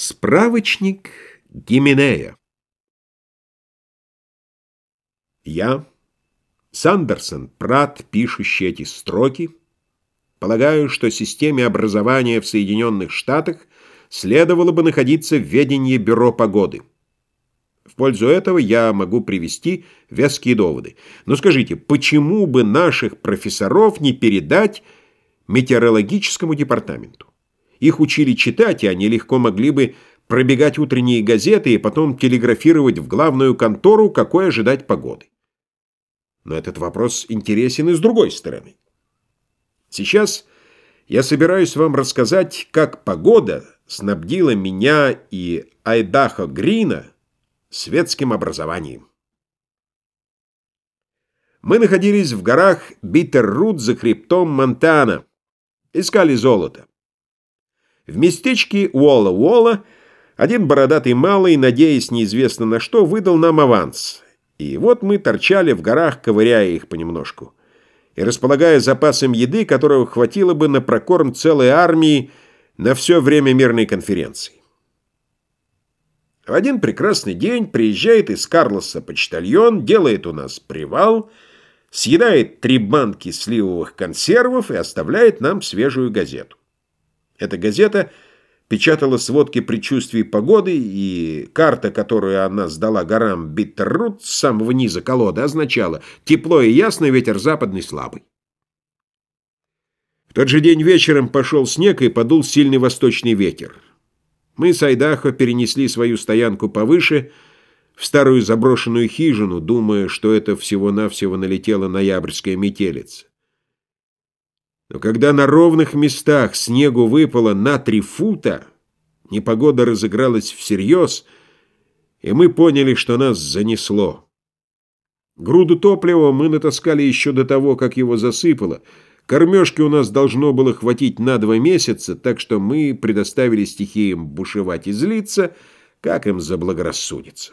Справочник Гименея Я, Сандерсон, Прат, пишущий эти строки, полагаю, что системе образования в Соединенных Штатах следовало бы находиться в ведении Бюро погоды. В пользу этого я могу привести веские доводы. Но скажите, почему бы наших профессоров не передать метеорологическому департаменту? Их учили читать, и они легко могли бы пробегать утренние газеты и потом телеграфировать в главную контору, какой ожидать погоды. Но этот вопрос интересен и с другой стороны. Сейчас я собираюсь вам рассказать, как погода снабдила меня и Айдахо Грина светским образованием. Мы находились в горах Биттер-Рут за хребтом Монтана. Искали золото. В местечке Уолла-Уолла один бородатый малый, надеясь неизвестно на что, выдал нам аванс. И вот мы торчали в горах, ковыряя их понемножку, и располагая запасом еды, которого хватило бы на прокорм целой армии на все время мирной конференции. В один прекрасный день приезжает из Карлоса почтальон, делает у нас привал, съедает три банки сливовых консервов и оставляет нам свежую газету. Эта газета печатала сводки предчувствий погоды, и карта, которую она сдала горам Биттеррут с самого низа колоды, означала «тепло и ясно, ветер западный слабый». В тот же день вечером пошел снег и подул сильный восточный ветер. Мы с Айдахо перенесли свою стоянку повыше, в старую заброшенную хижину, думая, что это всего-навсего налетела ноябрьская метелица. Но когда на ровных местах снегу выпало на три фута, непогода разыгралась всерьез, и мы поняли, что нас занесло. Груду топлива мы натаскали еще до того, как его засыпало. Кормежки у нас должно было хватить на два месяца, так что мы предоставили стихиям бушевать и злиться, как им заблагорассудится.